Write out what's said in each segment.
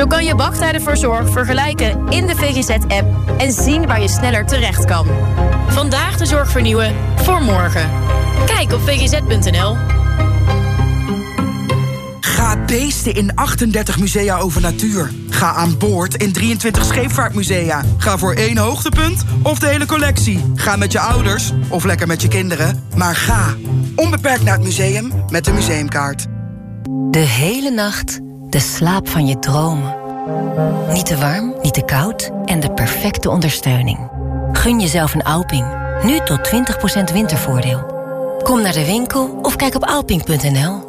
Zo kan je wachttijden voor zorg vergelijken in de VGZ-app en zien waar je sneller terecht kan. Vandaag de zorg vernieuwen voor morgen. Kijk op vgz.nl. Ga beesten in 38 musea over natuur. Ga aan boord in 23 scheepvaartmusea. Ga voor één hoogtepunt of de hele collectie. Ga met je ouders of lekker met je kinderen. Maar ga onbeperkt naar het museum met de museumkaart. De hele nacht de slaap van je dromen. Niet te warm, niet te koud en de perfecte ondersteuning. Gun jezelf een Alping. Nu tot 20% wintervoordeel. Kom naar de winkel of kijk op alping.nl.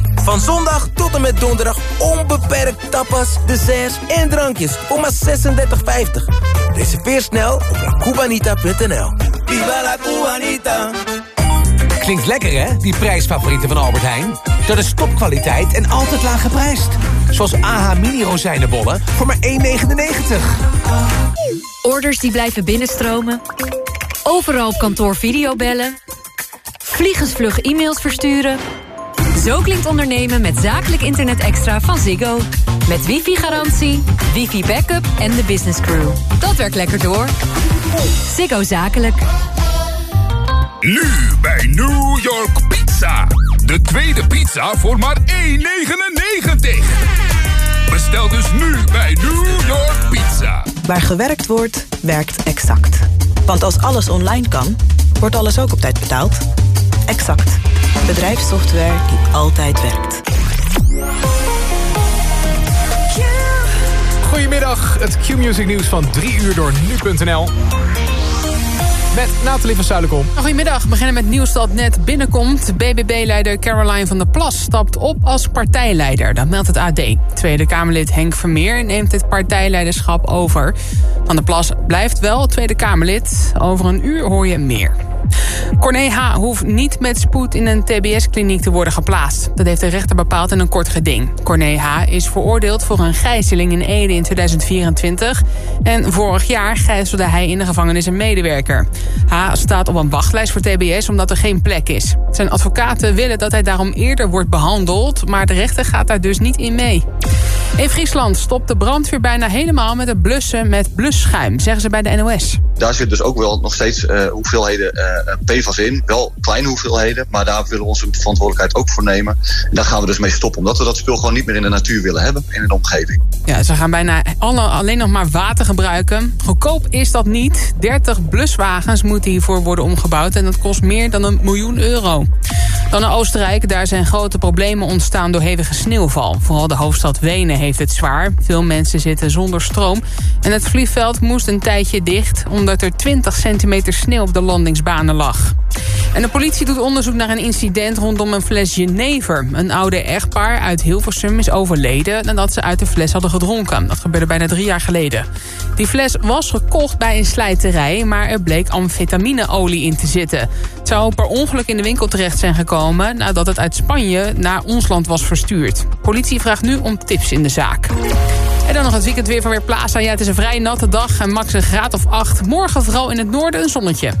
Van zondag tot en met donderdag onbeperkt tapas, desserts en drankjes voor maar 36,50. Reserveer snel op lacubanita.nl. Viva la Cubanita. Klinkt lekker hè, die prijsfavorieten van Albert Heijn? Dat is topkwaliteit en altijd laag geprijsd. Zoals AH mini rozijnenbollen voor maar 1,99. Orders die blijven binnenstromen. Overal op kantoor videobellen. Vliegensvlug e-mails versturen. Zo klinkt ondernemen met zakelijk internet extra van Ziggo. Met wifi-garantie, wifi-backup en de business crew. Dat werkt lekker door. Ziggo Zakelijk. Nu bij New York Pizza. De tweede pizza voor maar 1,99. Bestel dus nu bij New York Pizza. Waar gewerkt wordt, werkt Exact. Want als alles online kan, wordt alles ook op tijd betaald. Exact. Bedrijfssoftware die altijd werkt. Goedemiddag, het Q-Music nieuws van 3 uur door nu.nl. Met Nathalie van Zuilenkom. Goedemiddag, we beginnen met nieuws dat net binnenkomt. BBB-leider Caroline van der Plas stapt op als partijleider. Dat meldt het AD. Tweede Kamerlid Henk Vermeer neemt het partijleiderschap over. Van der Plas blijft wel Tweede Kamerlid. Over een uur hoor je meer. Corné H. hoeft niet met spoed in een tbs-kliniek te worden geplaatst. Dat heeft de rechter bepaald in een kort geding. Corné H. is veroordeeld voor een gijzeling in Ede in 2024. En vorig jaar gijzelde hij in de gevangenis een medewerker. H. staat op een wachtlijst voor tbs omdat er geen plek is. Zijn advocaten willen dat hij daarom eerder wordt behandeld... maar de rechter gaat daar dus niet in mee. In Friesland stopt de brandweer bijna helemaal met het blussen met blusschuim, zeggen ze bij de NOS. Daar zit dus ook wel nog steeds uh, hoeveelheden uh, PFAS in. Wel kleine hoeveelheden, maar daar willen we onze verantwoordelijkheid ook voor nemen. En daar gaan we dus mee stoppen, omdat we dat spul gewoon niet meer in de natuur willen hebben, in een omgeving. Ja, ze gaan bijna alle, alleen nog maar water gebruiken. Goedkoop is dat niet. 30 bluswagens moeten hiervoor worden omgebouwd en dat kost meer dan een miljoen euro. Dan naar Oostenrijk, daar zijn grote problemen ontstaan door hevige sneeuwval. Vooral de hoofdstad Wenen heeft het zwaar. Veel mensen zitten zonder stroom. En het vliegveld moest een tijdje dicht... omdat er 20 centimeter sneeuw op de lag. En de politie doet onderzoek naar een incident rondom een fles Genever. Een oude echtpaar uit Hilversum is overleden nadat ze uit de fles hadden gedronken. Dat gebeurde bijna drie jaar geleden. Die fles was gekocht bij een slijterij, maar er bleek amfetamineolie in te zitten. Het zou per ongeluk in de winkel terecht zijn gekomen nadat het uit Spanje naar ons land was verstuurd. Politie vraagt nu om tips in de zaak. En dan nog het weekend weer van weer Plaza. Ja, het is een vrij natte dag en max een graad of 8. Morgen vooral in het noorden een zonnetje.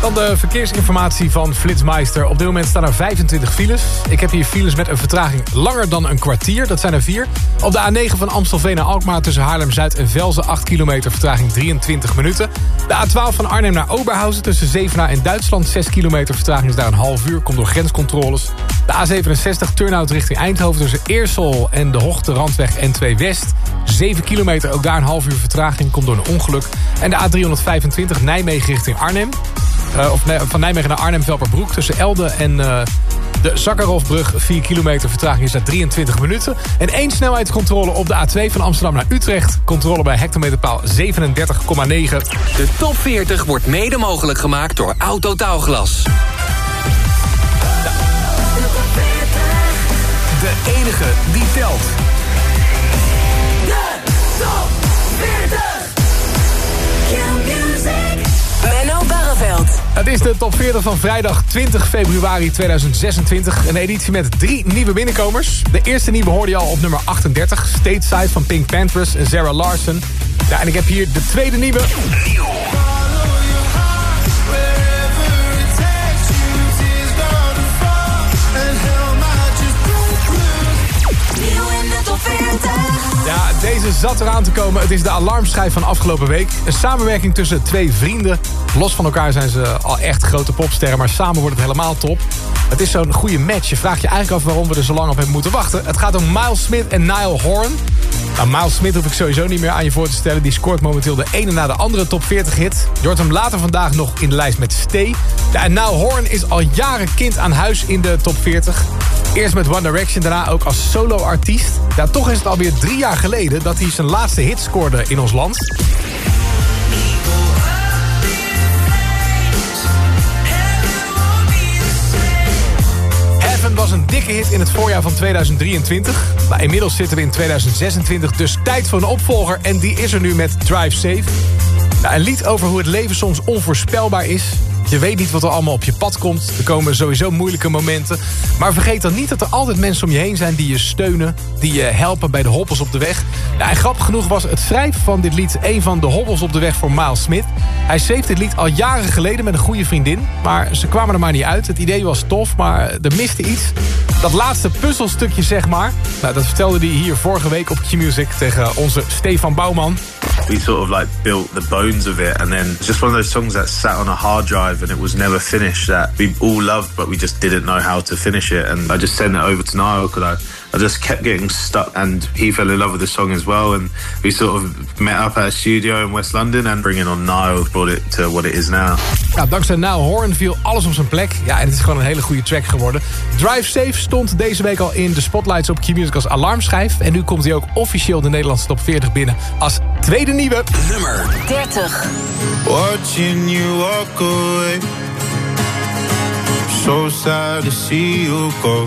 Dan de verkeersinformatie van Flitsmeister. Op dit moment staan er 25 files. Ik heb hier files met een vertraging langer dan een kwartier. Dat zijn er vier. Op de A9 van Amstelveen naar Alkmaar tussen Haarlem-Zuid en Velzen... 8 kilometer vertraging 23 minuten. De A12 van Arnhem naar Oberhausen tussen Zevenaar en Duitsland... 6 kilometer vertraging is daar een half uur. Komt door grenscontroles. De A67 turnout richting Eindhoven tussen Eersel en de Hoogte Randweg N2 West. 7 kilometer, ook daar een half uur vertraging. Komt door een ongeluk. En de A325 Nijmegen richting Arnhem. Uh, of nee, van Nijmegen naar Arnhem-Velperbroek tussen Elde en uh, de Zakkerhofbrug. 4 kilometer vertraging is daar 23 minuten. En één snelheidscontrole op de A2 van Amsterdam naar Utrecht. Controle bij hectometerpaal 37,9. De top 40 wordt mede mogelijk gemaakt door Autotaalglas. De enige die telt. Het is de top 40 van vrijdag 20 februari 2026. Een editie met drie nieuwe binnenkomers. De eerste nieuwe hoorde je al op nummer 38. Stateside van Pink Panthers en Sarah Larson. Ja, en ik heb hier de tweede nieuwe. Ja, deze zat eraan te komen. Het is de alarmschijf van afgelopen week. Een samenwerking tussen twee vrienden. Los van elkaar zijn ze al echt grote popsterren, maar samen wordt het helemaal top. Het is zo'n goede match. Je vraagt je eigenlijk af waarom we er zo lang op hebben moeten wachten. Het gaat om Miles Smith en Niall Horan. Nou, Miles Smith hoef ik sowieso niet meer aan je voor te stellen. Die scoort momenteel de ene na de andere top 40 hit. Je hoort hem later vandaag nog in de lijst met Stay. Ja, en Niall Horan is al jaren kind aan huis in de top 40. Eerst met One Direction, daarna ook als solo-artiest. Ja, toch is het alweer drie jaar geleden dat hij zijn laatste hit scoorde in ons land. Heaven was een dikke hit in het voorjaar van 2023. Maar inmiddels zitten we in 2026, dus tijd voor een opvolger. En die is er nu met Drive Safe. Nou, een lied over hoe het leven soms onvoorspelbaar is. Je weet niet wat er allemaal op je pad komt. Er komen sowieso moeilijke momenten. Maar vergeet dan niet dat er altijd mensen om je heen zijn... die je steunen, die je helpen bij de hobbels op de weg. Nou, en grappig genoeg was het schrijven van dit lied... een van de hobbels op de weg voor Miles Smith. Hij schreef dit lied al jaren geleden met een goede vriendin. Maar ze kwamen er maar niet uit. Het idee was tof, maar er miste iets. Dat laatste puzzelstukje, zeg maar. Nou, dat vertelde hij hier vorige week op Q-Music... tegen onze Stefan Bouwman. We sort of like built the bones of it, and then just one of those songs that sat on a hard drive and it was never finished. That we all loved, but we just didn't know how to finish it. And I just sent it over to Niall because I, I just kept getting stuck, and he fell in love with the song as well. And we sort of met up at a studio in West London, and bringing on Niall brought it to what it is now. Ja, dankzij Niall Horan viel alles op zijn plek. Ja, en het is gewoon een hele goede track geworden. Drive Safe stond deze week al in de spotlights op Q-Music als alarmschijf. En nu komt hij ook officieel de Nederlandse top 40 binnen als tweede nieuwe. Nummer 30. Watching you walk away. So sad to see you go.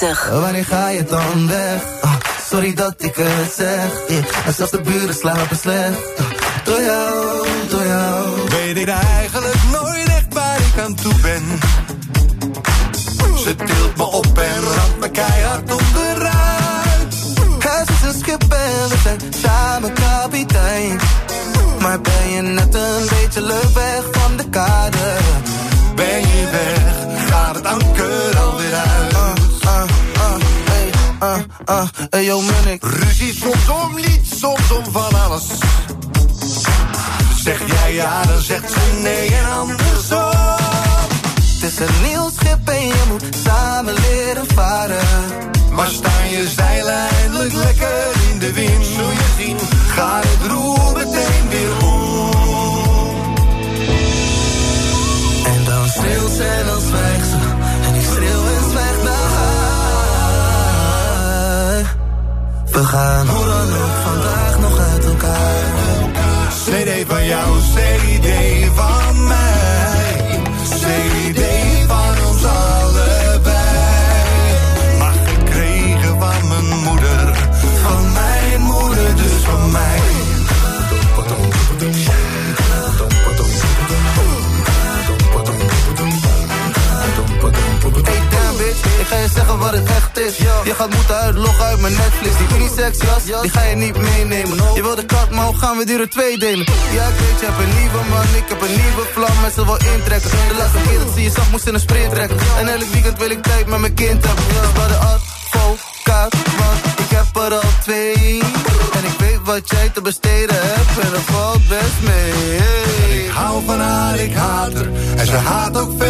29. Wanneer ga je dan weg? Ah, sorry dat ik het zeg. Yeah. En zelfs de buren slapen slecht. Ah, door jou, door jou. Weet ik eigenlijk nooit echt waar ik aan toe ben. Ze tilt me op en ramt me keihard onderuit. Het is een schip en we zijn samen kapitein. Maar ben je net een beetje leuk weg van de kade? Ah, yo Munnik. Ruzie soms om niets, soms om van alles. Zeg jij ja, dan zegt ze nee en andersom. Het is een nieuw schip en je moet samen leren varen. Maar staan je zeilen eindelijk lekker in de wind? Zul je zien, gaat het roer We gaan hoe dan ook vandaag nog uit elkaar. CD van jou, CD zeggen wat het echt is. Je gaat moeten uitloggen uit mijn Netflix. Die unisex jas, die ga je niet meenemen. Je wil de kat, maar hoe gaan we die er twee delen? Ja ik weet, je hebt een nieuwe man, ik heb een nieuwe vlam. En ze wil intrekken. De laatste keer dat ze je zag, moest in een sprint trekken. En elk weekend wil ik tijd met mijn kind hebben. Dus bij de advocaat, want ik heb er al twee. En ik weet wat jij te besteden hebt. En dat valt best mee. Ik hou van haar, ik haat haar. En ze haat ook veel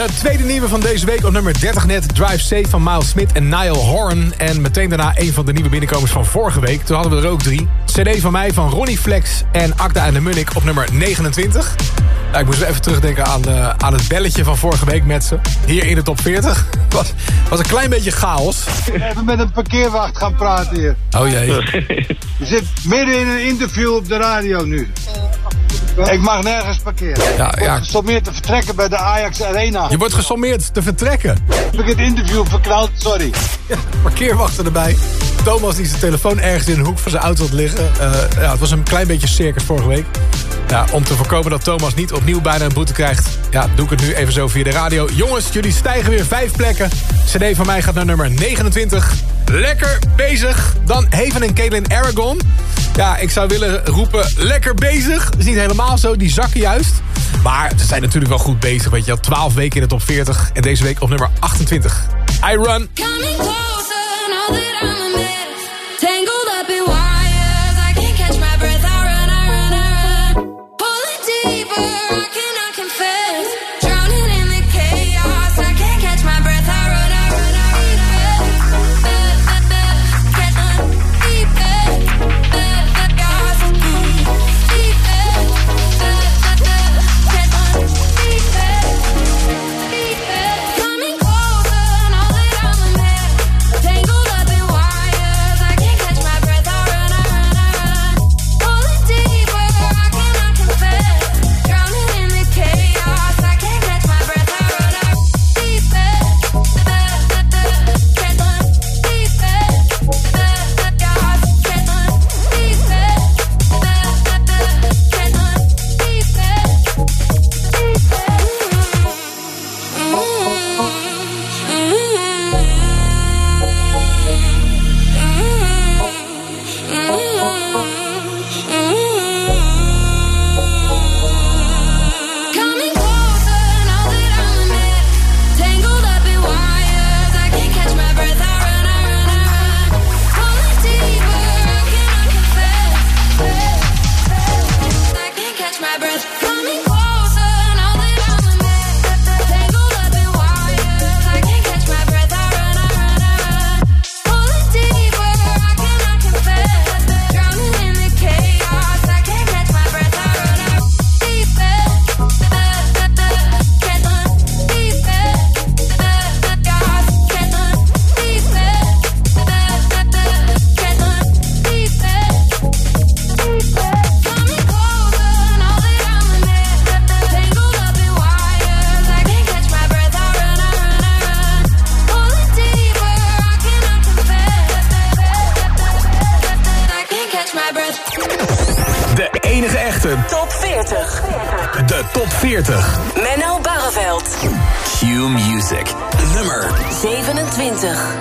De tweede nieuwe van deze week op nummer 30 net. Drive Safe van Miles Smith en Niall Horan. En meteen daarna een van de nieuwe binnenkomers van vorige week. Toen hadden we er ook drie. CD van mij van Ronnie Flex en Akda en de Munnik op nummer 29. Ja, ik moest even terugdenken aan, eh, aan het belletje van vorige week met ze. Hier in de top 40. Was, was een klein beetje chaos. Even met een parkeerwacht gaan praten hier. Oh jee. Je zit midden in een interview op de radio nu. Ik mag nergens parkeren. Ja, ja. Meer te vertrekken bij de Ajax Arena. Je wordt gesommeerd te vertrekken. Heb ik het interview verknald? Sorry. Ja, parkeerwachten erbij. Thomas die zijn telefoon ergens in de hoek van zijn auto had liggen. Eh, ja, het was een klein beetje circus vorige week. Ja, om te voorkomen dat Thomas niet opnieuw bijna een boete krijgt... ja, doe ik het nu even zo via de radio. Jongens, jullie stijgen weer vijf plekken. CD van mij gaat naar nummer 29. Lekker bezig. Dan Haven en Caitlin Aragon. Ja, ik zou willen roepen lekker bezig. Is niet helemaal zo, die zakken juist. Maar ze zijn natuurlijk wel goed bezig. Weet je, al 12 weken in de top 40. En deze week op nummer 28. I Run. 27.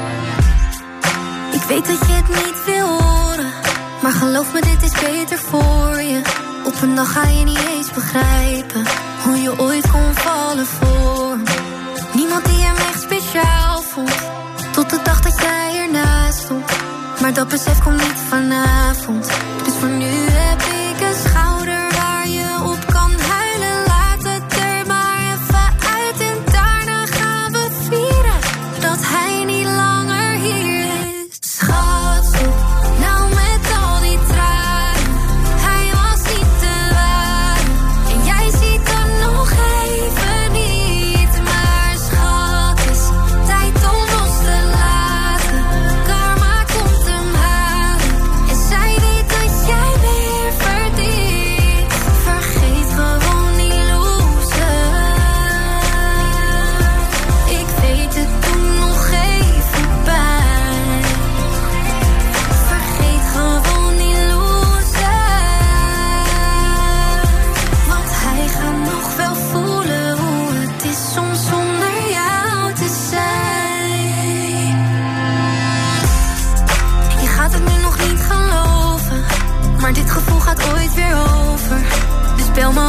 Ik weet dat je het niet wil horen, maar geloof me, dit is beter voor je. Op een dag ga je niet eens begrijpen hoe je ooit kon vallen voor. Niemand die hem echt speciaal vond, tot de dag dat jij ernaast stond. Maar dat besef komt niet vanavond, dus voor nu heb ik een schouder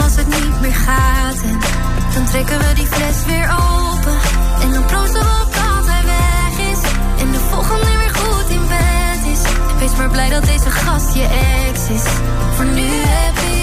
als het niet meer gaat en dan trekken we die fles weer open. En dan proosten we op dat hij weg is en de volgende weer goed in bed is. Wees maar blij dat deze gast je ex is. Voor nu heb ik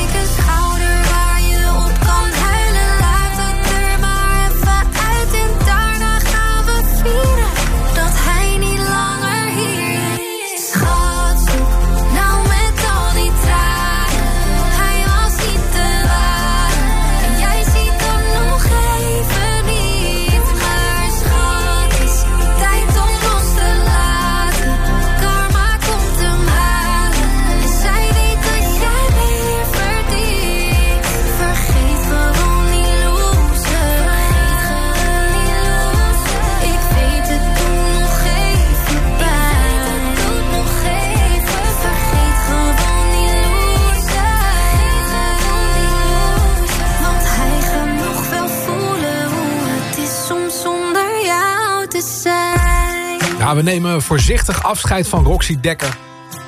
Ja, we nemen voorzichtig afscheid van Roxy Dekker.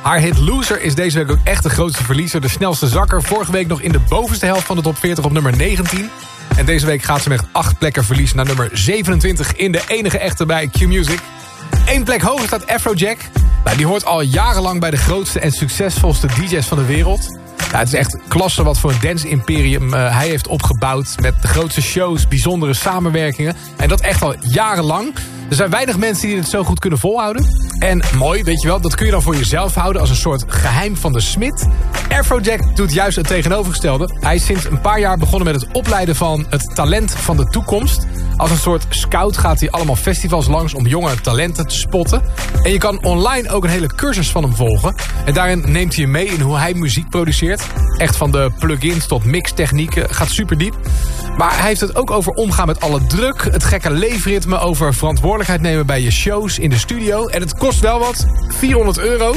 Haar hit Loser is deze week ook echt de grootste verliezer. De snelste zakker. Vorige week nog in de bovenste helft van de top 40 op nummer 19. En deze week gaat ze met acht plekken verliezen naar nummer 27... in de enige echte bij Q-Music. Eén plek hoger staat Afrojack. Nou, die hoort al jarenlang bij de grootste en succesvolste DJ's van de wereld. Ja, het is echt klasse wat voor een dance-imperium eh, hij heeft opgebouwd... met de grootste shows, bijzondere samenwerkingen. En dat echt al jarenlang. Er zijn weinig mensen die het zo goed kunnen volhouden. En mooi, weet je wel, dat kun je dan voor jezelf houden... als een soort geheim van de smid. Afrojack doet juist het tegenovergestelde. Hij is sinds een paar jaar begonnen met het opleiden van het talent van de toekomst... Als een soort scout gaat hij allemaal festivals langs om jonge talenten te spotten. En je kan online ook een hele cursus van hem volgen. En daarin neemt hij je mee in hoe hij muziek produceert. Echt van de plugins tot mixtechnieken. Gaat super diep. Maar hij heeft het ook over omgaan met alle druk. Het gekke leefritme. Over verantwoordelijkheid nemen bij je shows in de studio. En het kost wel wat. 400 euro.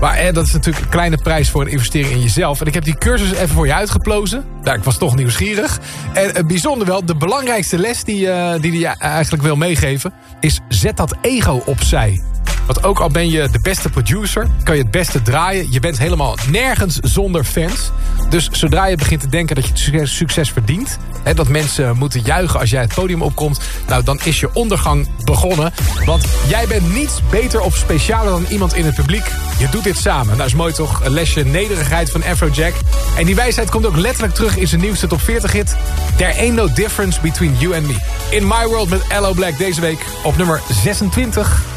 Maar dat is natuurlijk een kleine prijs voor een investering in jezelf. En ik heb die cursus even voor je uitgeplozen. Nou, ik was toch nieuwsgierig. En eh, bijzonder wel, de belangrijkste les die, eh, die hij je eigenlijk wil meegeven... is zet dat ego opzij. Want ook al ben je de beste producer, kan je het beste draaien... je bent helemaal nergens zonder fans. Dus zodra je begint te denken dat je succes, succes verdient... Hè, dat mensen moeten juichen als jij het podium opkomt... nou, dan is je ondergang begonnen. Want jij bent niets beter of specialer dan iemand in het publiek. Je doet dit samen. Nou, is mooi toch? Een lesje nederigheid van Afrojack. En die wijsheid komt ook letterlijk terug in zijn nieuwste top 40 hit... There ain't no difference between you and me. In My World met Hello Black deze week op nummer 26...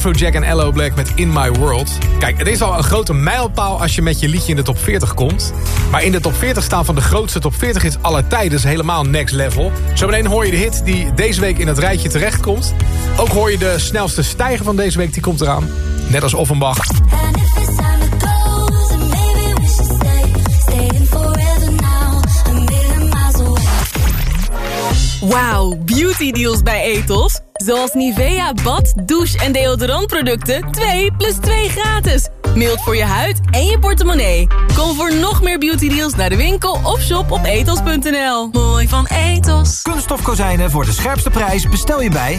Afrojack en Ello Black met In My World. Kijk, het is al een grote mijlpaal als je met je liedje in de top 40 komt. Maar in de top 40 staan van de grootste top 40 is aller tijden. is helemaal next level. Zometeen hoor je de hit die deze week in het rijtje terechtkomt. Ook hoor je de snelste stijger van deze week, die komt eraan. Net als Offenbach. Wauw, beauty deals bij Etos. Zoals Nivea bad, douche en deodorantproducten 2 plus 2 gratis. Mild voor je huid en je portemonnee. Kom voor nog meer beauty deals naar de winkel of shop op etos.nl. Mooi van Etos. Kunststof kozijnen voor de scherpste prijs bestel je bij...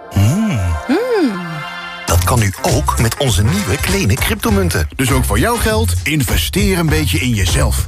Kan nu ook met onze nieuwe kleine cryptomunten. Dus ook voor jouw geld, investeer een beetje in jezelf.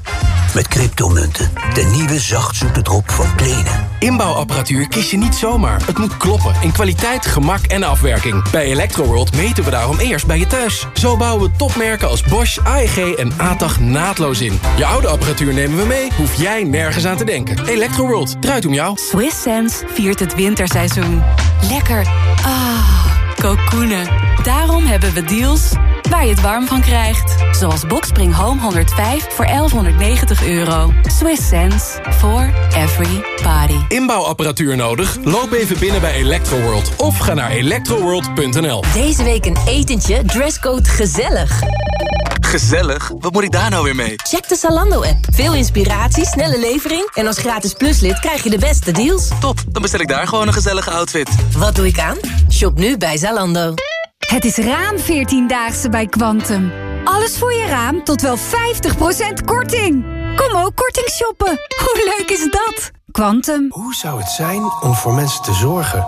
Met cryptomunten, de nieuwe zachtzoete drop van Kleene. Inbouwapparatuur kies je niet zomaar. Het moet kloppen in kwaliteit, gemak en afwerking. Bij Electroworld meten we daarom eerst bij je thuis. Zo bouwen we topmerken als Bosch, AEG en ATAG naadloos in. Je oude apparatuur nemen we mee, hoef jij nergens aan te denken. Electroworld, draait om jou. Swiss Sense viert het winterseizoen. Lekker. Ah, kokoenen. Daarom hebben we deals waar je het warm van krijgt. Zoals Boxspring Home 105 voor 1190 euro. Swiss sense for every party. Inbouwapparatuur nodig? Loop even binnen bij Electroworld of ga naar electroworld.nl. Deze week een etentje, dresscode gezellig. Gezellig? Wat moet ik daar nou weer mee? Check de Zalando-app. Veel inspiratie, snelle levering... en als gratis pluslid krijg je de beste deals. Top, dan bestel ik daar gewoon een gezellige outfit. Wat doe ik aan? Shop nu bij Zalando. Het is raam 14-daagse bij Quantum. Alles voor je raam tot wel 50% korting. Kom ook korting shoppen. Hoe leuk is dat? Quantum. Hoe zou het zijn om voor mensen te zorgen?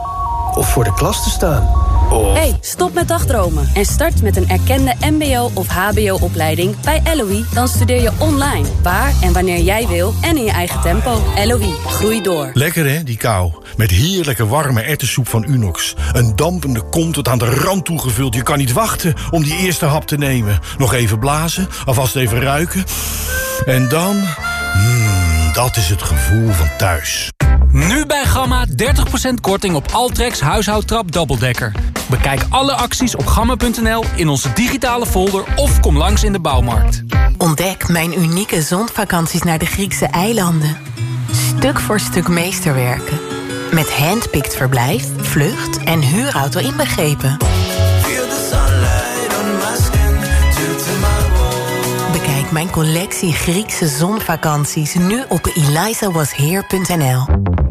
Of voor de klas te staan? Of... Hey, stop met dagdromen en start met een erkende mbo- of hbo-opleiding bij LOE. Dan studeer je online, waar en wanneer jij wil en in je eigen tempo. LOE, groei door. Lekker hè, die kou. Met heerlijke warme erwtensoep van Unox. Een dampende kom tot aan de rand toegevuld. Je kan niet wachten om die eerste hap te nemen. Nog even blazen, alvast even ruiken. En dan... Mmm, dat is het gevoel van thuis. Nu bij Gamma 30% korting op Altrex huishoudtrap dubbeldekker. Bekijk alle acties op gamma.nl in onze digitale folder of kom langs in de bouwmarkt. Ontdek mijn unieke zonvakanties naar de Griekse eilanden. Stuk voor stuk meesterwerken. Met handpicked verblijf, vlucht en huurauto inbegrepen. Bekijk mijn collectie Griekse zonvakanties nu op elizawasheer.nl.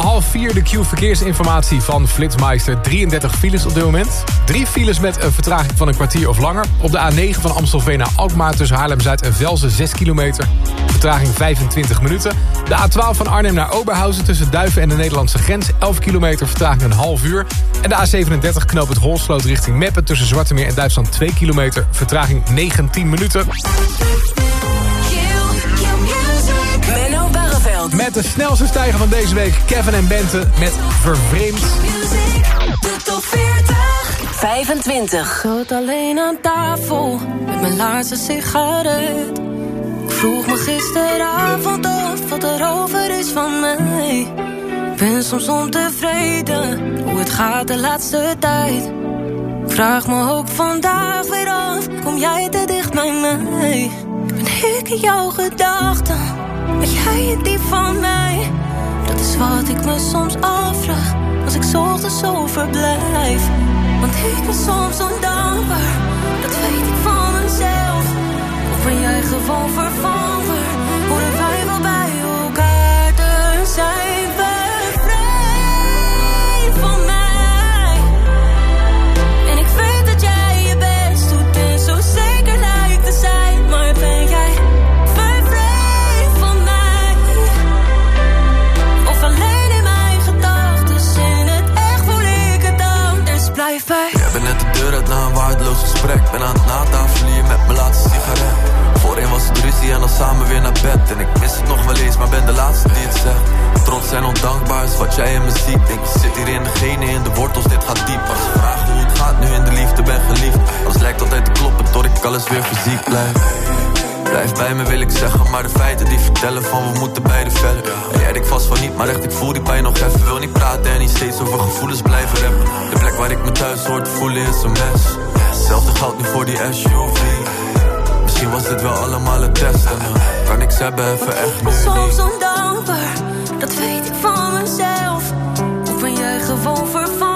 Half vier de Q-verkeersinformatie van Flitsmeister. 33 files op dit moment. Drie files met een vertraging van een kwartier of langer. Op de A9 van Amstelveen naar Alkmaar tussen Haarlem-Zuid en Velzen 6 kilometer. Vertraging 25 minuten. De A12 van Arnhem naar Oberhausen tussen Duiven en de Nederlandse grens. 11 kilometer, vertraging een half uur. En de A37 knoop het Holsloot richting Meppen tussen Zwartemeer en Duitsland 2 kilometer. Vertraging 19 minuten. Met de snelste stijger van deze week, Kevin en Bente met Vervreemd. De top 40. 25. Zat alleen aan tafel met mijn laatste sigaret. Ik vroeg me gisteravond af wat er over is van mij. Ik ben soms ontevreden hoe het gaat de laatste tijd. Vraag me ook vandaag weer af, kom jij te dicht bij mij? Ben ik in jouw gedachten? Ben jij het diep van mij? Dat is wat ik me soms afvraag als ik ochtends zo verblijf. Want ik ben soms ondankbaar, dat weet ik van mezelf. Of ben jij gewoon vervanger? Horen gesprek. Ben aan het natafelen met mijn laatste sigaret. Voorheen was het ruzie en dan samen weer naar bed. En ik mis het nog wel eens, maar ben de laatste die het zegt. Trots en ondankbaar is wat jij in me ziet. Denk zit hier in de genen, in de wortels, dit gaat diep. Als ze vragen hoe het gaat, nu in de liefde ben geliefd. Alles lijkt altijd te kloppen, tot ik alles weer fysiek blijf. Blijf bij me wil ik zeggen, maar de feiten die vertellen van we moeten beide verder. En jij denkt vast van niet, maar echt ik voel die pijn nog even. Wil niet praten en niet steeds over gevoelens blijven rappen. De plek waar ik me thuis hoor te voelen is een mes. Hetzelfde geldt nu voor die SUV. Misschien was dit wel allemaal een test en kan niks hebben even echt nu Soms ondankbaar, dat weet ik van mezelf. Of ben jij gewoon vervangbaar?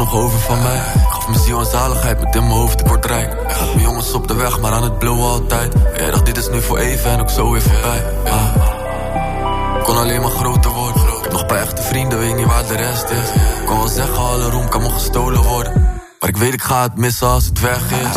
Nog over van mij? Ik gaf mijn ziel en zaligheid met in mijn hoofd, ik word rijk. Mijn jongens op de weg, maar aan het blowen altijd. Jij dacht, dit is nu voor even en ook zo weer voorbij. Ah. Kon alleen maar groter worden. Ik heb nog paar echte vrienden, weet niet waar de rest is. Ik kon wel zeggen, alle roem kan me gestolen worden. Maar ik weet, ik ga het missen als het weg is.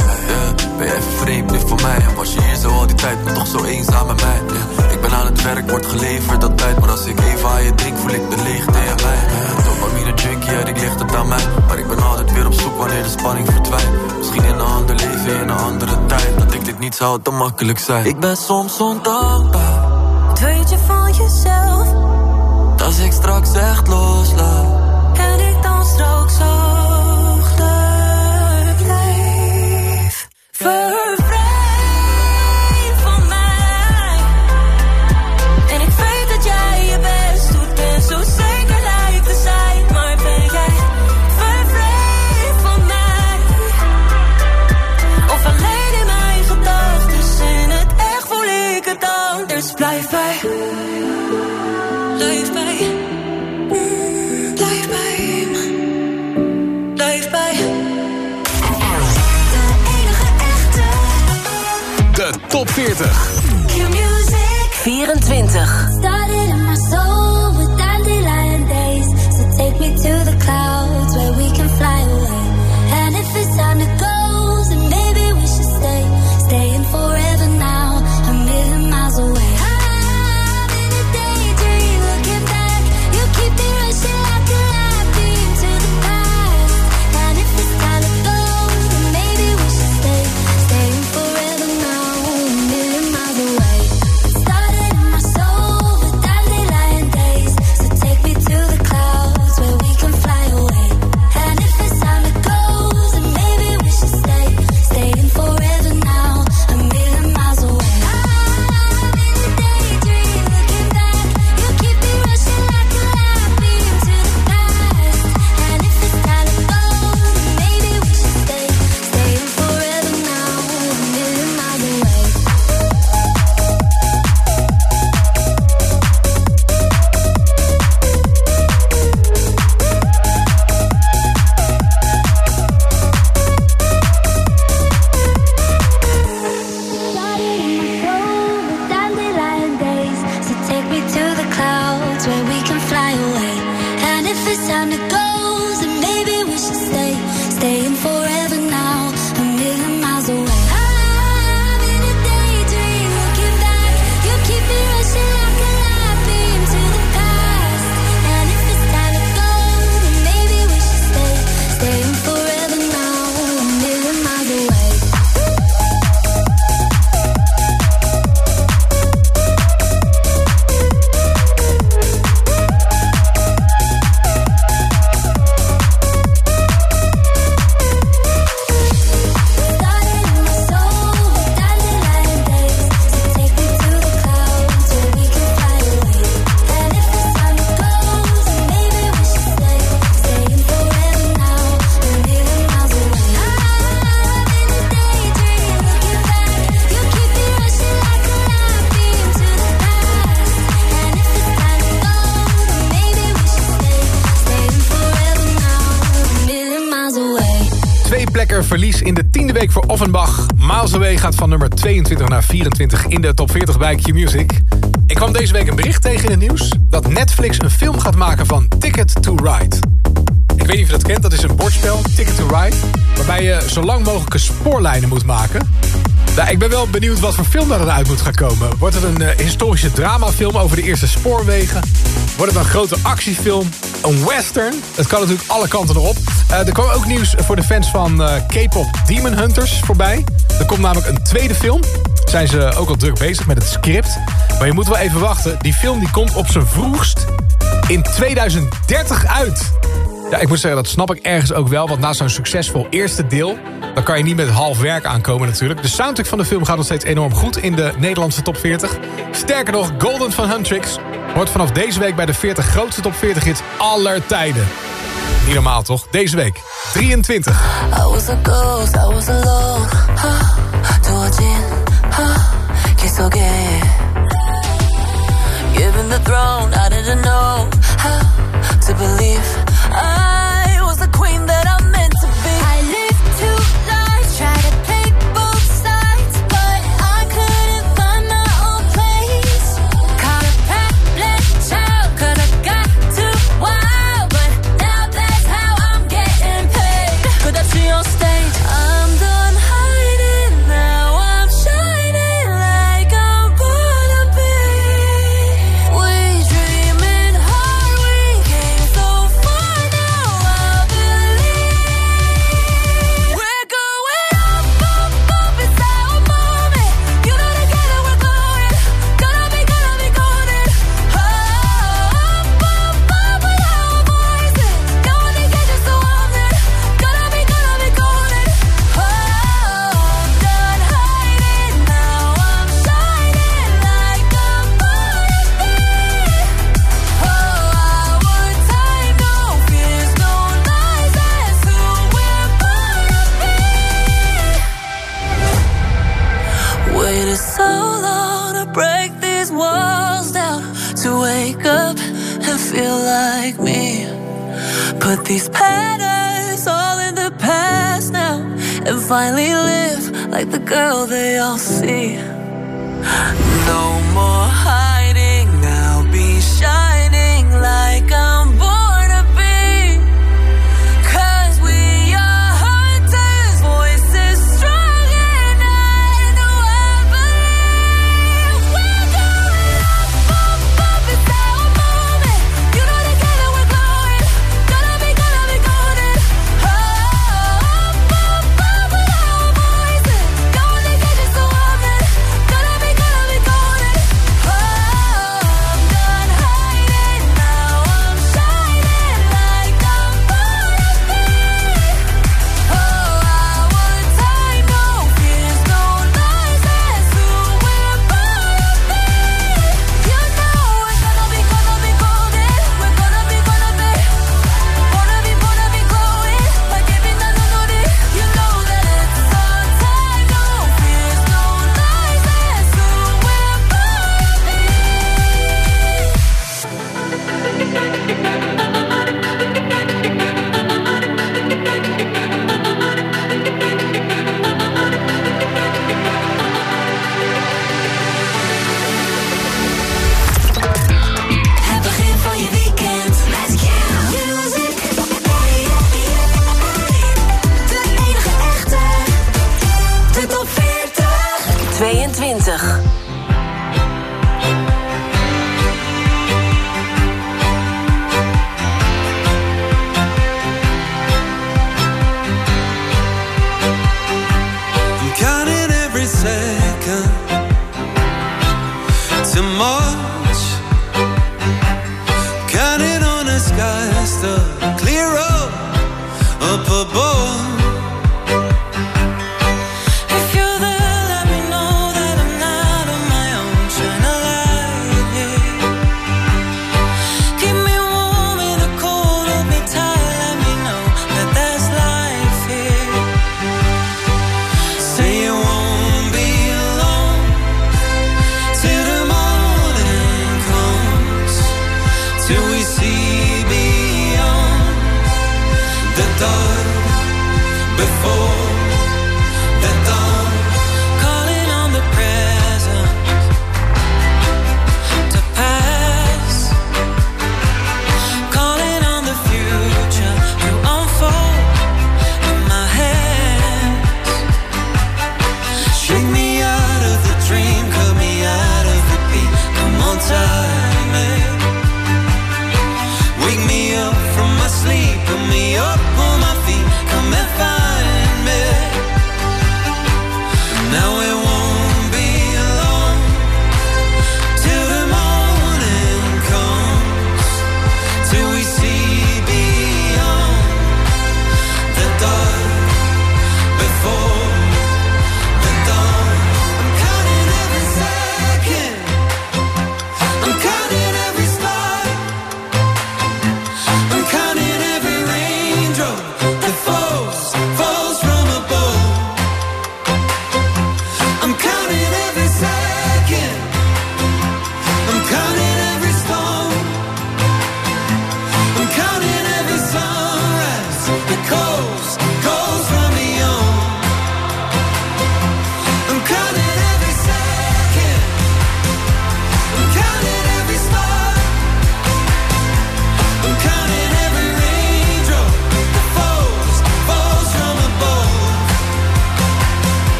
Ben jij even vreemd nu voor mij? En was je hier zo al die tijd, maar toch zo eenzaam met mij? Yeah. Ik ben aan het werk, wordt geleverd dat tijd. Maar als ik even aan je drink, voel ik de leegte in mij. Yeah. Dopamine junkie, ja, die ligt het aan mij. Maar ik ben altijd weer op zoek wanneer de spanning verdwijnt. Misschien in een ander leven, in een andere tijd. Dat ik dit niet zou te makkelijk zijn. Ik ben soms ondankbaar. Dat weet je van jezelf. Als ik straks echt loslaat. En ik dan straks achterblijf. first top 40. Q-music. 24. In de tiende week voor Offenbach. Miles gaat van nummer 22 naar 24 in de top 40 bij Q-Music. Ik kwam deze week een bericht tegen in het nieuws... dat Netflix een film gaat maken van Ticket to Ride. Ik weet niet of je dat kent, dat is een bordspel, Ticket to Ride... waarbij je zo lang mogelijke spoorlijnen moet maken... Nou, ik ben wel benieuwd wat voor film daar dan uit moet gaan komen. Wordt het een eh, historische dramafilm over de eerste spoorwegen? Wordt het een grote actiefilm? Een western? Het kan natuurlijk alle kanten erop. Eh, er kwam ook nieuws voor de fans van eh, K-pop Demon Hunters voorbij. Er komt namelijk een tweede film. Zijn ze ook al druk bezig met het script. Maar je moet wel even wachten. Die film die komt op zijn vroegst in 2030 uit. Ja, ik moet zeggen, dat snap ik ergens ook wel. Want na zo'n succesvol eerste deel... dan kan je niet met half werk aankomen natuurlijk. De soundtrack van de film gaat nog steeds enorm goed... in de Nederlandse top 40. Sterker nog, Golden van Huntrix... hoort vanaf deze week bij de 40 grootste top 40 hits aller tijden. Niet normaal, toch? Deze week. 23. I was a ghost, I was alone. huh, 두어진 huh, 길 속에 Given the throne, I didn't know how to believe. I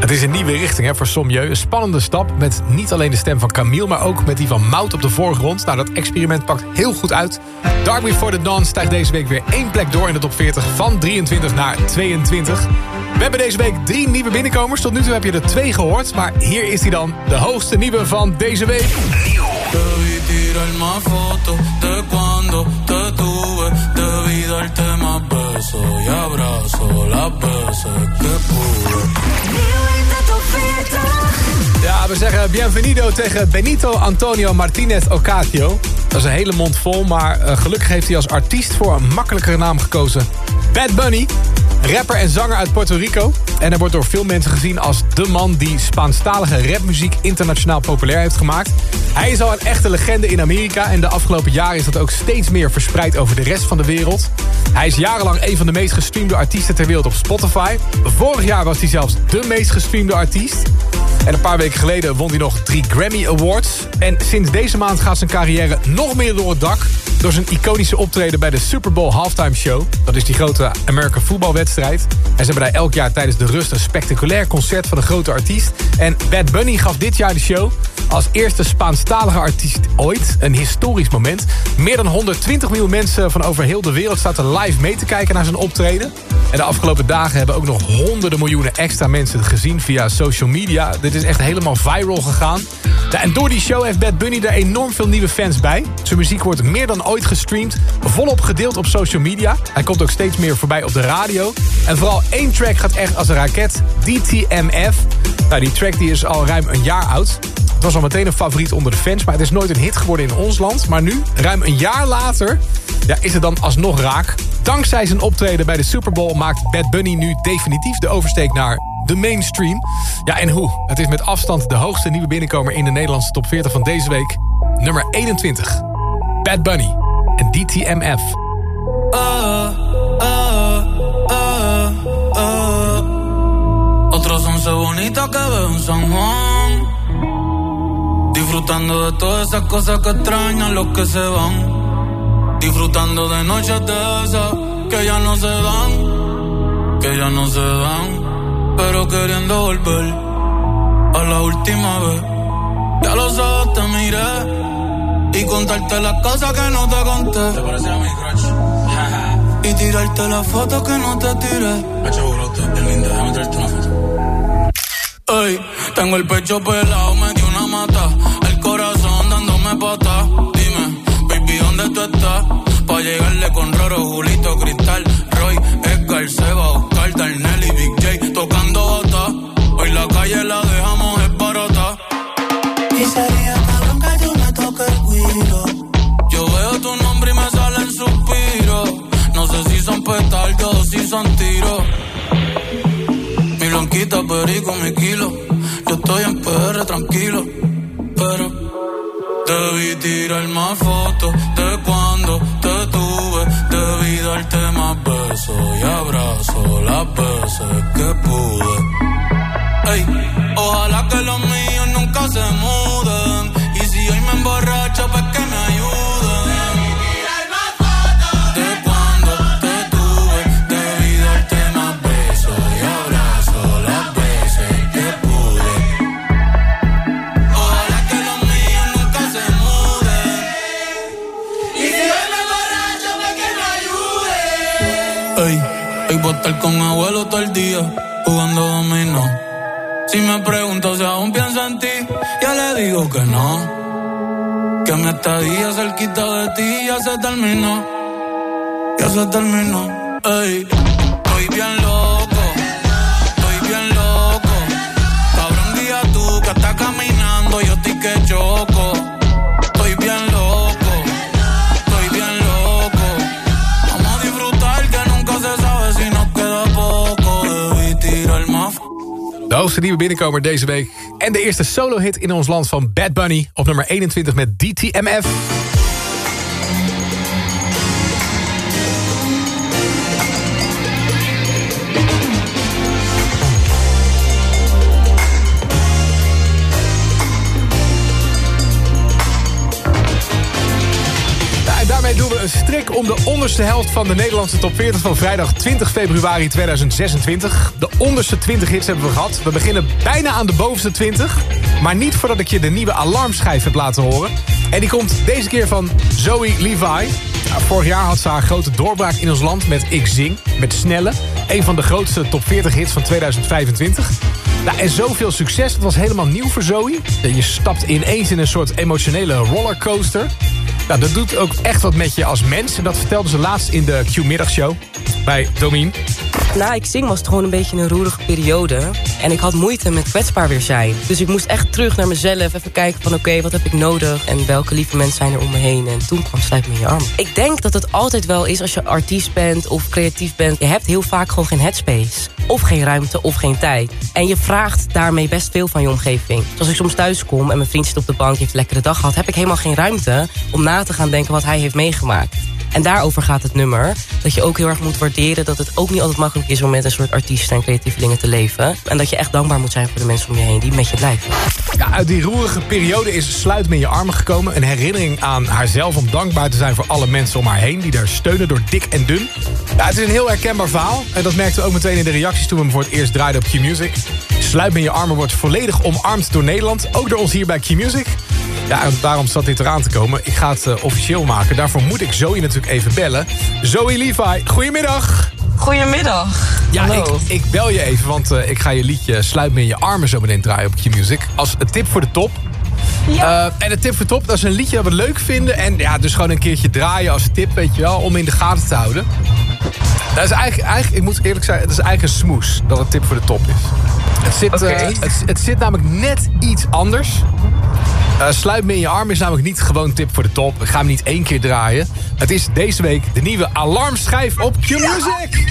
Het is een nieuwe richting hè, voor Sommieu. Een spannende stap met niet alleen de stem van Camille... maar ook met die van Mout op de voorgrond. Nou, dat experiment pakt heel goed uit. Dark Before the Dawn stijgt deze week weer één plek door in de top 40... van 23 naar 22. We hebben deze week drie nieuwe binnenkomers. Tot nu toe heb je er twee gehoord. Maar hier is hij dan, de hoogste nieuwe van deze week. Besos y abrazo las veces que. Ja, we zeggen bienvenido tegen Benito Antonio Martinez Ocasio. Dat is een hele mond vol, maar eh, gelukkig heeft hij als artiest... voor een makkelijkere naam gekozen. Bad Bunny, rapper en zanger uit Puerto Rico. En hij wordt door veel mensen gezien als de man... die Spaanstalige rapmuziek internationaal populair heeft gemaakt. Hij is al een echte legende in Amerika... en de afgelopen jaren is dat ook steeds meer verspreid over de rest van de wereld. Hij is jarenlang een van de meest gestreamde artiesten ter wereld op Spotify. Vorig jaar was hij zelfs de meest gestreamde artiest. En een paar weken geleden won hij nog drie Grammy Awards. En sinds deze maand gaat zijn carrière nog meer door het dak. door zijn iconische optreden bij de Super Bowl Halftime Show. Dat is die grote American voetbalwedstrijd. En ze hebben daar elk jaar tijdens de rust een spectaculair concert van de grote artiest. En Bad Bunny gaf dit jaar de show als eerste Spaanstalige artiest ooit. Een historisch moment. Meer dan 120 miljoen mensen van over heel de wereld zaten live mee te kijken naar zijn optreden. En de afgelopen dagen hebben ook nog honderden miljoenen extra mensen het gezien via social media. Dit is echt helemaal viral gegaan. En door die show heeft Bad Bunny er enorm veel nieuwe fans bij. Zijn muziek wordt meer dan ooit gestreamd, volop gedeeld op social media. Hij komt ook steeds meer voorbij op de radio. En vooral één track gaat echt als een raket, DTMF. Nou, die track die is al ruim een jaar oud. Het was al meteen een favoriet onder de fans, maar het is nooit een hit geworden in ons land. Maar nu, ruim een jaar later, ja, is het dan alsnog raak. Dankzij zijn optreden bij de Super Bowl maakt Bad Bunny nu definitief de oversteek naar de mainstream. Ja, en hoe? Het is met afstand de hoogste nieuwe binnenkomer in de Nederlandse top 40 van deze week. Nummer 21. Bad Bunny en DTMF. Otros son so bonitas que veo en San Juan. Disfrutando de todas esas cosas que extrañan los que se van. Disfrutando de noches de esas que ya no se dan. Que ya no se dan. Pero queriendo volver a la última vez. Ya los ojos te miré. Y contarte las cosas que no te conté. Te parece a mi crush. y tirarte las fotos que no te tiré. Es linda, déjame traerte una foto. Ey, tengo el pecho pelado, me dio una mata. El corazón dándome pata. Dime, baby, ¿dónde tú estás? Pa' llegarle con Roro, Julito, Cristal, Roy, Edgar, Seba, son. Mi blanquita, perico, mi kilo. Yo estoy en PR tranquilo, pero debí tirar más fotos de cuando te tuve. Debí darte más besos y abrazos las veces que pude. Ey, ojalá que los míos nunca se muden. Y si hoy me emborracho, que no. Que mi estadía cerquita de ti ya se terminó. Ya se terminó. Ey, estoy bien loco. Hoogste nieuwe binnenkomer deze week. En de eerste solo-hit in ons land van Bad Bunny... op nummer 21 met DTMF. Om de onderste helft van de Nederlandse top 40 van vrijdag 20 februari 2026. De onderste 20 hits hebben we gehad. We beginnen bijna aan de bovenste 20. Maar niet voordat ik je de nieuwe alarmschijf heb laten horen. En die komt deze keer van Zoe Levi. Nou, vorig jaar had ze haar grote doorbraak in ons land met Ik Zing, met Snelle. Een van de grootste top 40 hits van 2025. Nou, en zoveel succes, het was helemaal nieuw voor Zoe. Je stapt ineens in een soort emotionele rollercoaster. Nou, dat doet ook echt wat met je als mens. En dat vertelde ze laatst in de Q-middagshow bij Domien. Na ik zing was het gewoon een beetje een roerige periode. En ik had moeite met kwetsbaar weer zijn. Dus ik moest echt terug naar mezelf. Even kijken van oké, wat heb ik nodig? En welke lieve mensen zijn er om me heen? En toen kwam Sluit me je arm. Ik denk dat het altijd wel is als je artiest bent of creatief bent. Je hebt heel vaak gewoon geen headspace. Of geen ruimte of geen tijd. En je vraagt daarmee best veel van je omgeving. Dus als ik soms thuis kom en mijn vriend zit op de bank... heeft een lekkere dag gehad... heb ik helemaal geen ruimte om na te gaan denken wat hij heeft meegemaakt. En daarover gaat het nummer. Dat je ook heel erg moet waarderen dat het ook niet altijd makkelijk is... om met een soort artiesten en creatievelingen te leven. En dat je echt dankbaar moet zijn voor de mensen om je heen die met je blijven. Ja, uit die roerige periode is Sluit me in je armen gekomen. Een herinnering aan haarzelf om dankbaar te zijn voor alle mensen om haar heen... die daar steunen door dik en dun. Het is een heel herkenbaar verhaal. En dat merkten we ook meteen in de reacties toen we hem voor het eerst draaiden op Q-Music. Sluit me in je armen wordt volledig omarmd door Nederland. Ook door ons hier bij Q-Music. Ja, en daarom zat dit eraan te komen. Ik ga het eh, officieel maken. Daarvoor moet ik Zoe natuurlijk even bellen. Zoe Levi, goedemiddag. Goedemiddag. Ja, ik, ik bel je even, want eh, ik ga je liedje Sluit me in je armen zo meteen draaien op Q-Music. Als een tip voor de top. Eh, en de tip voor de top, dat is een liedje dat we leuk vinden. En ja, dus gewoon een keertje draaien als tip, weet je wel, om in de gaten te houden. Dat is eigenlijk, eigenlijk ik moet eerlijk zeggen, het is eigenlijk een smoes dat het tip voor de top is. Het zit, eh, het, het zit namelijk net iets anders. Eh, Sluit me in je arm is namelijk niet gewoon tip voor de top. Ik ga hem niet één keer draaien. Het is deze week de nieuwe alarmschijf op Q-Music.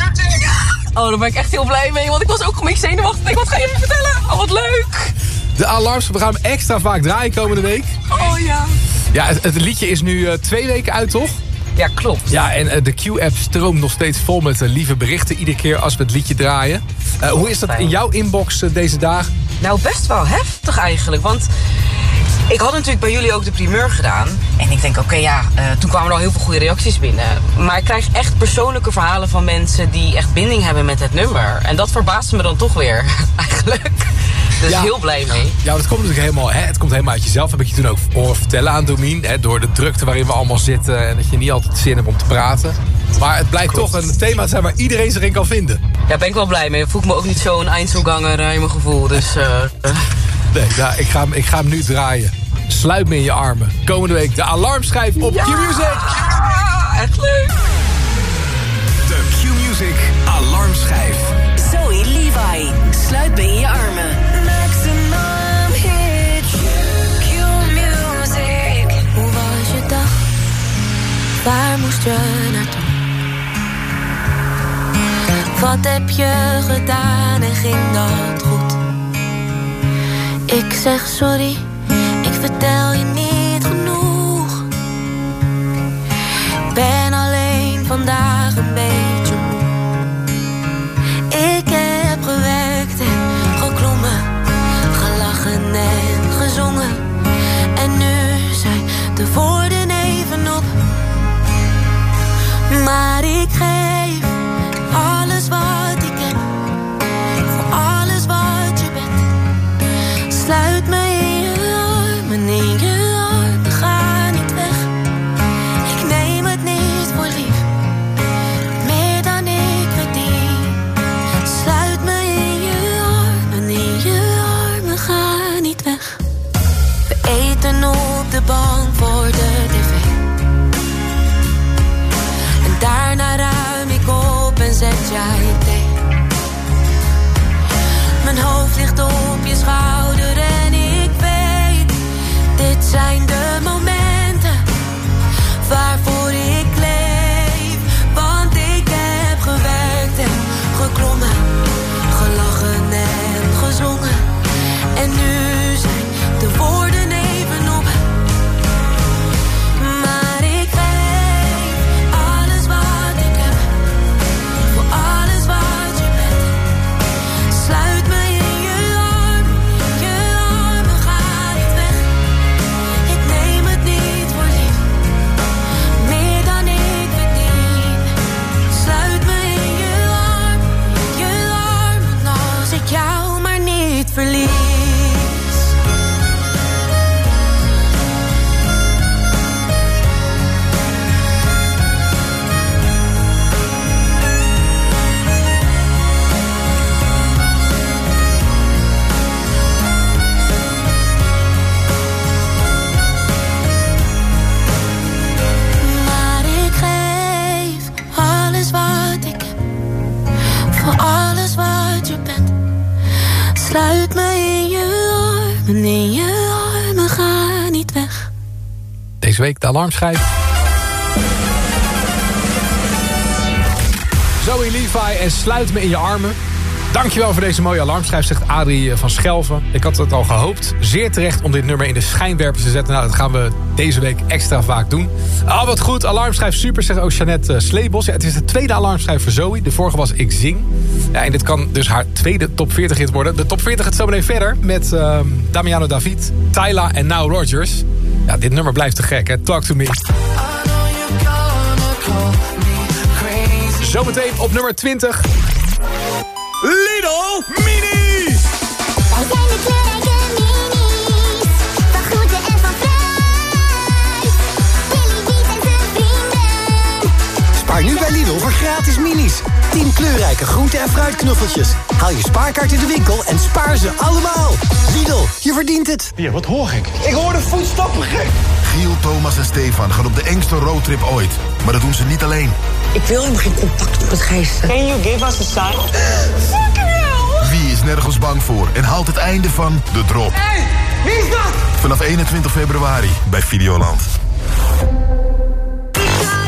Oh, daar ben ik echt heel blij mee, want ik was ook een beetje zenuwachtig. Wat ga je me vertellen? Oh, wat leuk. De alarms, we gaan hem extra vaak draaien komende week. Oh ja. Ja, het, het liedje is nu eh, twee weken uit, toch? Ja, klopt. Ja, en eh, de Q-app stroomt nog steeds vol met eh, lieve berichten... iedere keer als we het liedje draaien. Hoe is dat in jouw inbox deze dagen? Nou, best wel heftig eigenlijk, want... Ik had natuurlijk bij jullie ook de primeur gedaan. En ik denk, oké, ja, eh, toen kwamen er al heel veel goede reacties binnen. Maar ik krijg echt persoonlijke verhalen van mensen die echt binding hebben met het nummer. En dat verbaast me dan toch weer, eigenlijk. Dus Ja. heel blij mee. Ja, dat komt natuurlijk helemaal, hè, het komt helemaal uit jezelf. Heb ik je toen ook horen vertellen aan Domien. Hè, door de drukte waarin we allemaal zitten. En dat je niet altijd zin hebt om te praten. Maar het blijkt toch een thema te zijn waar iedereen zich in kan vinden. Ja, ben ik wel blij mee. Voel ik me ook niet zo'n eindselganger eh, in mijn gevoel. Dus eh. Nee, nou, ik, ga, hem- ik ga hem nu draaien. Sluit me in je armen. Komende week de alarmschijf op Ja! Q-Music. echt leuk. De Q-Music Alarmschijf. Zoe Levi, sluit me in je armen. Maximum hits. Q-music. Hoe was je dag? Waar moest je naartoe? Wat heb je gedaan en ging dat goed? Ik zeg sorry, vertel je niet genoeg. Ben alleen vandaag alarmschijf. Zoe Levi en sluit me in je armen. Dankjewel voor deze mooie alarmschijf, zegt Adrie eh, van Schelven. Ik had het al gehoopt. Zeer terecht om dit nummer in de schijnwerpers te zetten. Nou, dat gaan we deze week extra vaak doen. Ah, wat goed. Alarmschijf super, zegt ook Jeannette uh, Sleebos. Het is de tweede alarmschijf voor Zoe. De vorige was Ik Zing. Ja, en dit kan dus haar tweede top 40 hit worden. De top 40 gaat zo meteen verder met uh, Damiano David, Tyla en Now Rogers. Ja, dit nummer blijft te gek, hè. Talk to me. Zometeen op nummer 20. Lidl Mini! 10 kleurrijke groente- en fruitknuffeltjes. Haal je spaarkaart in de winkel en spaar ze allemaal. Lidl, je verdient het. Ja, wat hoor ik? Ik hoor de voetstappen gek. Giel, Thomas en Stefan gaan op de engste roadtrip ooit. Maar dat doen ze niet alleen. Ik wil helemaal geen contact met geesten. Can you give us a sign? Fucking hell! Wie is nergens bang voor en haalt het einde van De Drop? Hey, wie is dat? Vanaf 21 februari bij Videoland.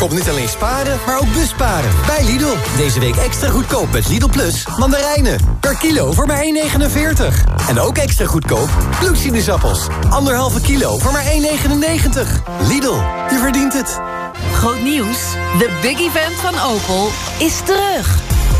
Kom niet alleen sparen, maar ook busparen. Bij Lidl. Deze week extra goedkoop met Lidl Plus mandarijnen. Per kilo voor maar 1,49. En ook extra goedkoop bloedsinusappels. Anderhalve kilo voor maar 1,99. Lidl, je verdient het. Groot nieuws. De big event van Opel is terug.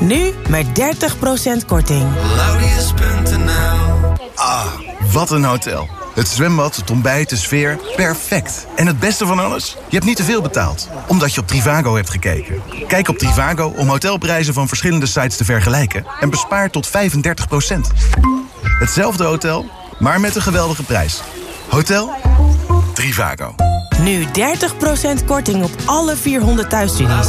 Nu met 30% korting. Laudius.nl Ah, wat een hotel. Het zwembad, het ontbijt, de sfeer, perfect. En het beste van alles? Je hebt niet te veel betaald, omdat je op Trivago hebt gekeken. Kijk op Trivago om hotelprijzen van verschillende sites te vergelijken... en bespaar tot 35% Hetzelfde hotel, maar met een geweldige prijs. Hotel Trivago. Nu 30% korting op alle 400 thuisstudies.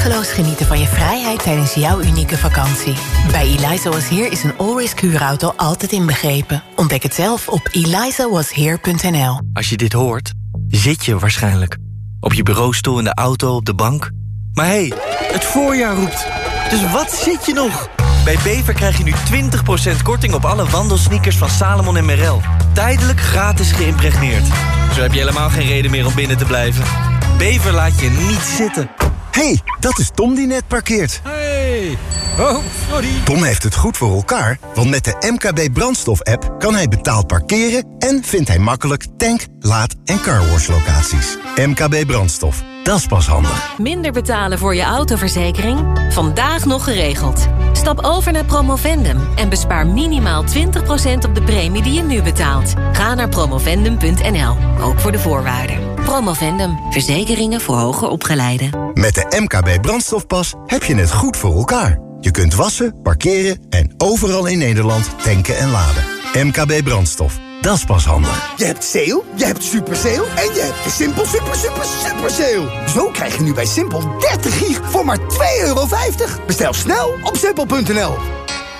Zorgeloos genieten van je vrijheid tijdens jouw unieke vakantie. Bij Eliza Was Here is een all-risk huurauto altijd inbegrepen. Ontdek het zelf op elizawasheer.nl. Als je dit hoort, zit je waarschijnlijk. Op je bureaustoel, in de auto, op de bank. Maar hé, hey, het voorjaar roept. Dus wat zit je nog? Bij Bever krijg je nu 20% korting op alle wandelsneakers van Salomon en Merrell. Tijdelijk gratis geïmpregneerd. Zo heb je helemaal geen reden meer om binnen te blijven. Bever laat je niet zitten. Hey, dat is Tom die net parkeert. Hey. Oh, sorry. Tom heeft het goed voor elkaar, want met de MKB Brandstof-app... kan hij betaald parkeren en vindt hij makkelijk tank, laad- en carwash-locaties. MKB Brandstof, dat is pas handig. Minder betalen voor je autoverzekering? Vandaag nog geregeld. Stap over naar Promovendum en bespaar minimaal 20% op de premie die je nu betaalt. Ga naar promovendum.nl, ook voor de voorwaarden. Promovendum, verzekeringen voor hoger opgeleiden. Met de MKB Brandstofpas heb je het goed voor elkaar. Je kunt wassen, parkeren en overal in Nederland tanken en laden. MKB Brandstof, dat is pas handig. Je hebt sale, je hebt super sale en je hebt de Simpel super super super sale. Zo krijg je nu bij Simpel 30 gig voor maar 2,50 euro. Bestel snel op simpel.nl.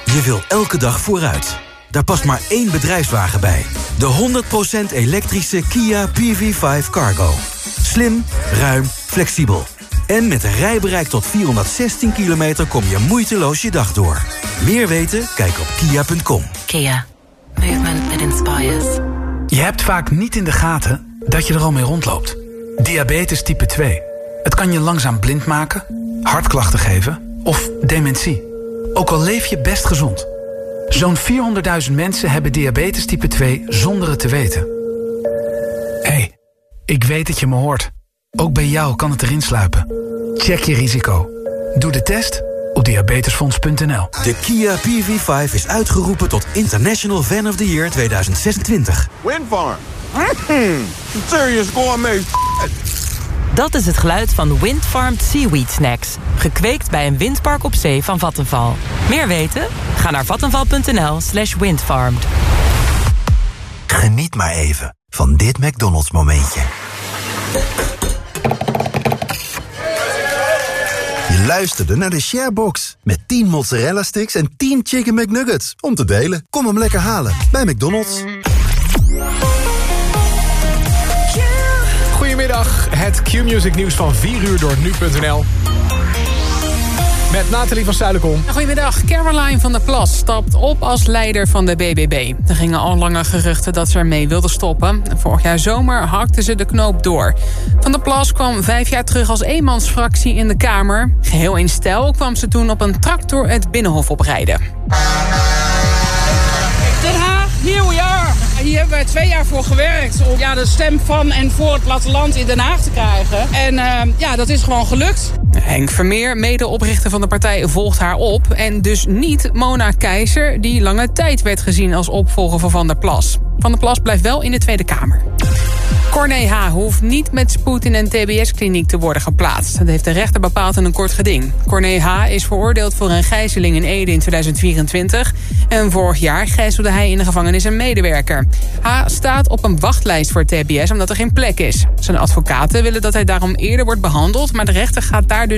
Je wil elke dag vooruit. Daar past maar één bedrijfswagen bij. De 100% elektrische Kia PV5 Cargo. Slim, ruim, flexibel. En met een rijbereik tot 416 kilometer kom je moeiteloos je dag door. Meer weten? Kijk op kia.com. Kia. Movement that inspires. Je hebt vaak niet in de gaten dat je er al mee rondloopt. Diabetes type 2. Het kan je langzaam blind maken, hartklachten geven of dementie. Ook al leef je best gezond. Zo'n 400.000 mensen hebben diabetes type 2 zonder het te weten. Hé, hey, ik weet dat je me hoort. Ook bij jou kan het erin sluipen. Check je risico. Doe de test op diabetesfonds.nl. De Kia PV5 is uitgeroepen tot International Fan of the Year 2026. Windfarm. Mm, serious gourmet Dat is het geluid van Windfarmed Seaweed Snacks. Gekweekt bij een windpark op zee van Vattenval. Meer weten? Ga naar vattenval.nl slash windfarmed. Geniet maar even van dit McDonald's momentje. Luisterde naar de Sharebox. Met 10 mozzarella sticks en 10 chicken McNuggets. Om te delen. Kom hem lekker halen bij McDonald's. Goedemiddag, het Q-Music nieuws van 4 uur door nu.nl. Met Nathalie van Zuilenkom. Goedemiddag. Caroline van der Plas stapt op als leider van de BBB. Er gingen al lange geruchten dat ze ermee wilde stoppen. Vorig jaar zomer hakte ze de knoop door. Van der Plas kwam vijf jaar terug als eenmansfractie in de Kamer. Geheel in stijl kwam ze toen op een tractor het Binnenhof oprijden. Den Haag, here we are. Hier hebben wij twee jaar voor gewerkt om ja, de stem van en voor het platteland in Den Haag te krijgen. En eh, ja, dat is gewoon gelukt. Henk Vermeer, medeoprichter van de partij, volgt haar op. En dus niet Mona Keizer, die lange tijd werd gezien als opvolger van Van der Plas. Van der Plas blijft wel in de Tweede Kamer. Corné H. hoeft niet met spoed in een TBS-kliniek te worden geplaatst. Dat heeft de rechter bepaald in een kort geding. Corné H. is veroordeeld voor een gijzeling in Ede in 2024. En vorig jaar gijzelde hij in de gevangenis een medewerker. H. staat op een wachtlijst voor TBS omdat er geen plek is. Zijn advocaten willen dat hij daarom eerder wordt behandeld... maar de rechter gaat daar dus